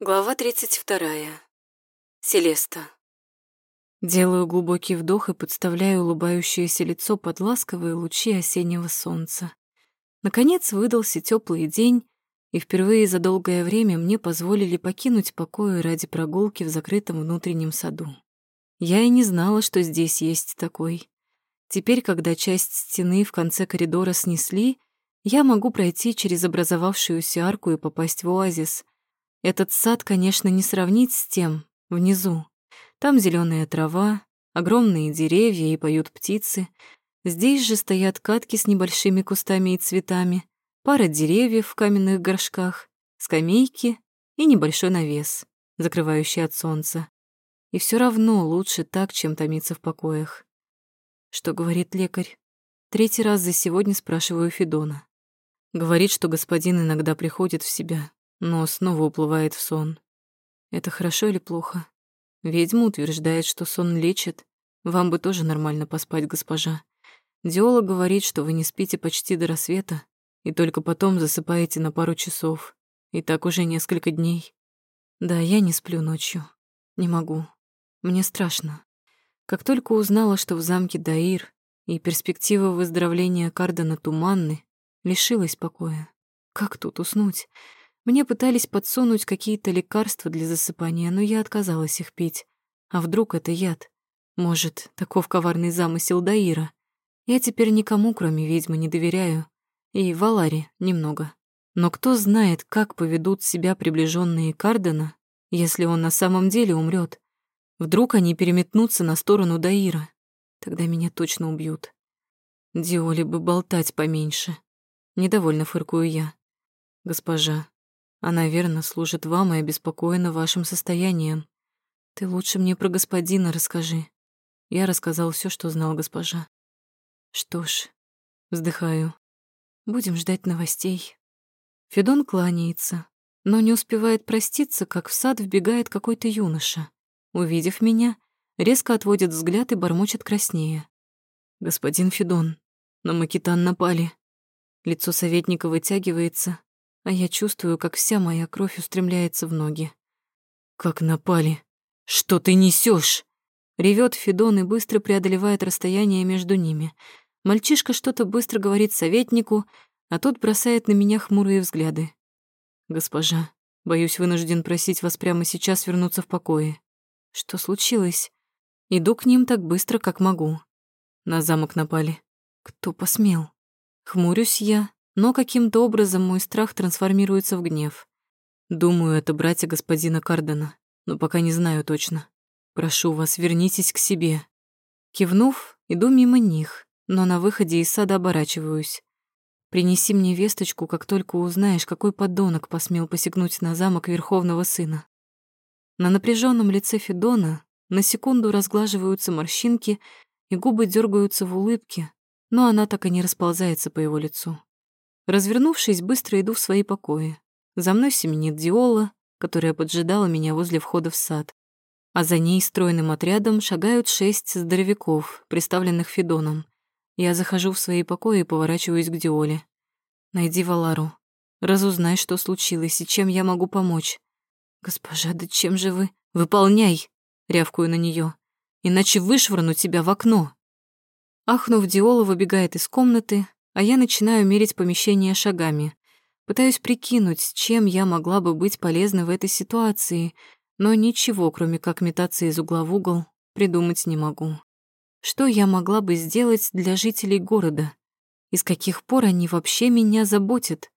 Глава 32. Селеста. Делаю глубокий вдох и подставляю улыбающееся лицо под ласковые лучи осеннего солнца. Наконец выдался теплый день, и впервые за долгое время мне позволили покинуть покои ради прогулки в закрытом внутреннем саду. Я и не знала, что здесь есть такой. Теперь, когда часть стены в конце коридора снесли, я могу пройти через образовавшуюся арку и попасть в оазис — этот сад, конечно, не сравнить с тем, внизу. Там зеленая трава, огромные деревья и поют птицы. Здесь же стоят катки с небольшими кустами и цветами, пара деревьев в каменных горшках, скамейки и небольшой навес, закрывающий от солнца. И все равно лучше так, чем томиться в покоях. Что говорит лекарь? Третий раз за сегодня спрашиваю Федона. Говорит, что господин иногда приходит в себя, но снова уплывает в сон. Это хорошо или плохо? Ведьма утверждает, что сон лечит. Вам бы тоже нормально поспать, госпожа. Диола говорит, что вы не спите почти до рассвета и только потом засыпаете на пару часов. И так уже несколько дней. Да, я не сплю ночью. Не могу. Мне страшно. Как только узнала, что в замке Даир и перспектива выздоровления Кардена туманны, лишилась покоя. Как тут уснуть? Мне пытались подсунуть какие-то лекарства для засыпания, но я отказалась их пить. А вдруг это яд? Может, таков коварный замысел Даира? Я теперь никому, кроме ведьмы, не доверяю. И Валаре немного. Но кто знает, как поведут себя приближенные Кардена, если он на самом деле умрет? Вдруг они переметнутся на сторону Даира. Тогда меня точно убьют. Диоли бы болтать поменьше. Недовольно фыркую я. Госпожа, она верно служит вам и обеспокоена вашим состоянием. Ты лучше мне про господина расскажи. Я рассказал все, что знал госпожа. Что ж, вздыхаю. Будем ждать новостей. Федон кланяется, но не успевает проститься, как в сад вбегает какой-то юноша. Увидев меня, резко отводит взгляд и бормочет краснее. «Господин Федон, на Макитан напали». Лицо советника вытягивается, а я чувствую, как вся моя кровь устремляется в ноги. «Как напали! Что ты несешь? Ревет Федон и быстро преодолевает расстояние между ними. Мальчишка что-то быстро говорит советнику, а тот бросает на меня хмурые взгляды. «Госпожа, боюсь, вынужден просить вас прямо сейчас вернуться в покое. Что случилось? Иду к ним так быстро, как могу. На замок напали. Кто посмел? Хмурюсь я, но каким-то образом мой страх трансформируется в гнев. Думаю, это братья господина Кардена, но пока не знаю точно. Прошу вас, вернитесь к себе. Кивнув, иду мимо них, но на выходе из сада оборачиваюсь. Принеси мне весточку, как только узнаешь, какой подонок посмел посягнуть на замок Верховного Сына. На напряженном лице Федона на секунду разглаживаются морщинки, и губы дергаются в улыбке, но она так и не расползается по его лицу. Развернувшись, быстро иду в свои покои. За мной семенит Диола, которая поджидала меня возле входа в сад. А за ней стройным отрядом шагают шесть здоровяков, представленных Федоном. Я захожу в свои покои и поворачиваюсь к Диоле. «Найди Валару. Разузнай, что случилось и чем я могу помочь». «Госпожа, да чем же вы...» «Выполняй!» — рявкую на нее. «Иначе вышвырну тебя в окно». Ахнув, Диола выбегает из комнаты, а я начинаю мерить помещение шагами. Пытаюсь прикинуть, чем я могла бы быть полезна в этой ситуации, но ничего, кроме как метаться из угла в угол, придумать не могу. Что я могла бы сделать для жителей города? И с каких пор они вообще меня заботят?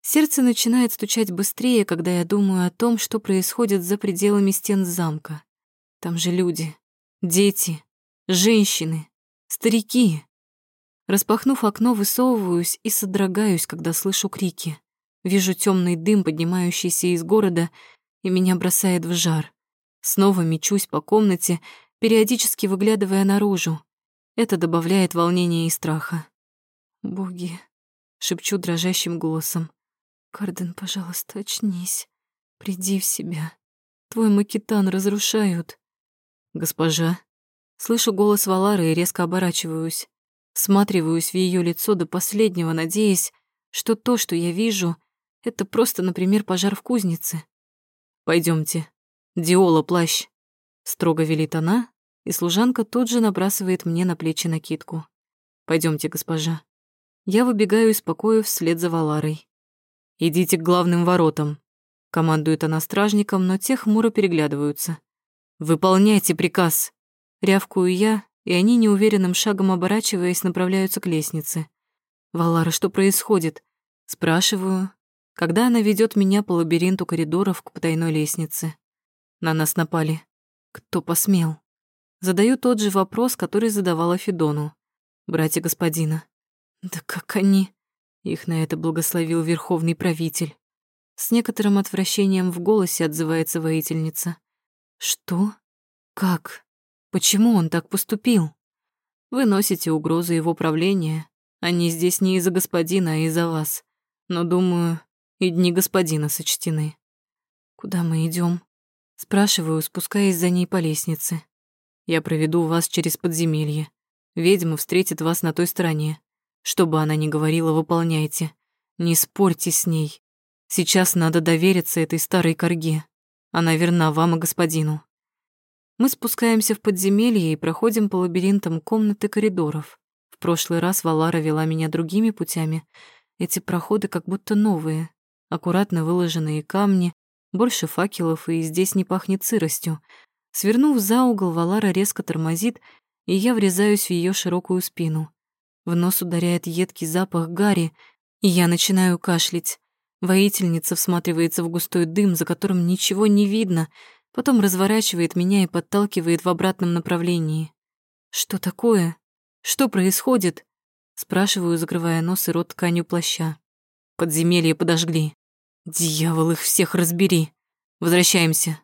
Сердце начинает стучать быстрее, когда я думаю о том, что происходит за пределами стен замка. Там же люди, дети, женщины, старики. Распахнув окно, высовываюсь и содрогаюсь, когда слышу крики. Вижу темный дым, поднимающийся из города, и меня бросает в жар. Снова мечусь по комнате, периодически выглядывая наружу. Это добавляет волнения и страха. «Боги!» — шепчу дрожащим голосом. «Карден, пожалуйста, очнись. Приди в себя. Твой макетан разрушают». «Госпожа!» Слышу голос Валары и резко оборачиваюсь. Сматриваюсь в ее лицо до последнего, надеясь, что то, что я вижу, это просто, например, пожар в кузнице. Пойдемте. Диола, плащ. Строго велит она, и служанка тут же набрасывает мне на плечи накидку. Пойдемте, госпожа. Я выбегаю из покоя вслед за Валарой. «Идите к главным воротам», — командует она стражникам, но те хмуро переглядываются. «Выполняйте приказ!» Рявкую я, и они неуверенным шагом оборачиваясь направляются к лестнице. «Валара, что происходит?» Спрашиваю, когда она ведет меня по лабиринту коридоров к потайной лестнице. На нас напали. Кто посмел? Задаю тот же вопрос, который задавала Федону. Братья господина. Да как они? Их на это благословил верховный правитель. С некоторым отвращением в голосе отзывается воительница. Что? Как? Почему он так поступил? Вы носите угрозу его правления. Они здесь не из-за господина, а из-за вас. Но, думаю, и дни господина сочтены. Куда мы идем? Спрашиваю, спускаясь за ней по лестнице. Я проведу вас через подземелье. Ведьма встретит вас на той стороне. Что бы она ни говорила, выполняйте. Не спорьте с ней. Сейчас надо довериться этой старой корге. Она верна вам и господину. Мы спускаемся в подземелье и проходим по лабиринтам комнат и коридоров. В прошлый раз Валара вела меня другими путями. Эти проходы как будто новые. Аккуратно выложенные камни, больше факелов, и здесь не пахнет сыростью. Свернув за угол, Валара резко тормозит, и я врезаюсь в ее широкую спину. В нос ударяет едкий запах гари, и я начинаю кашлять. Воительница всматривается в густой дым, за которым ничего не видно — потом разворачивает меня и подталкивает в обратном направлении. «Что такое? Что происходит?» Спрашиваю, закрывая нос и рот тканью плаща. Подземелье подожгли. «Дьявол, их всех разбери! Возвращаемся!»